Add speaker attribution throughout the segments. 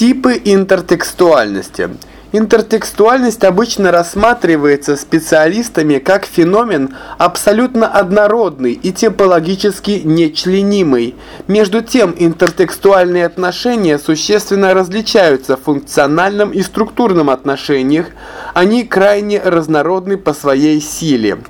Speaker 1: Типы интертекстуальности. Интертекстуальность обычно рассматривается специалистами как феномен абсолютно однородный и типологически нечленимый. Между тем, интертекстуальные отношения существенно различаются в функциональном и структурном отношениях, они крайне разнородны по своей силе.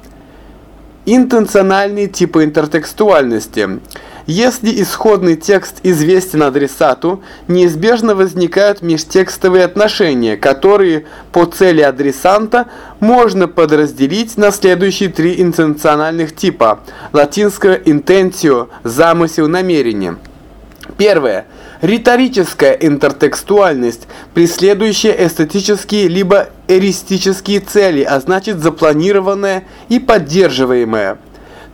Speaker 1: Интенциональные типы интертекстуальности – если исходный текст известен адресату, неизбежно возникают межтекстовые отношения, которые по цели адресанта можно подразделить на следующие три интенциональных типа. Латинское «intentio» – замысел, намерение. Первое. Риторическая интертекстуальность, преследующая эстетические либо эристические цели, а значит запланированная и поддерживаемая.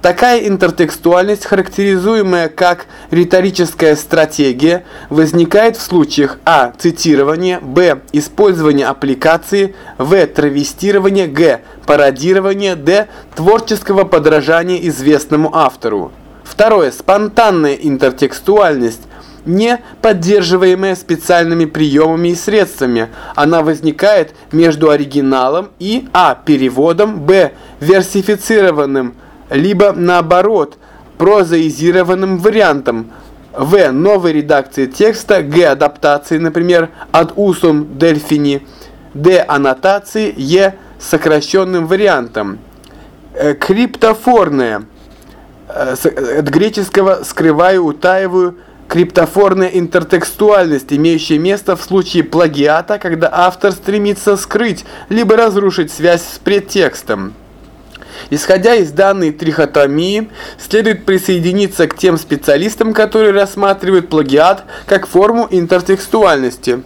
Speaker 1: Такая интертекстуальность, характеризуемая как риторическая стратегия, возникает в случаях а. цитирования, б. использования аппликации, в. травестирования, г. пародирования, д. творческого подражания известному автору. Второе. Спонтанная интертекстуальность не поддерживаемая специальными приемами и средствами. Она возникает между оригиналом и а. переводом, б. версифицированным либо наоборот, прозаизированным вариантом, в. новой редакции текста, г. адаптации, например, от усум дельфини, д. аннотации, е. сокращенным вариантом. Э, криптофорная, э, от греческого «скрываю, утаиваю», криптофорная интертекстуальность, имеющая место в случае плагиата, когда автор стремится скрыть, либо разрушить связь с предтекстом. Исходя из данной трихотомии, следует присоединиться к тем специалистам, которые рассматривают плагиат как форму интертекстуальности.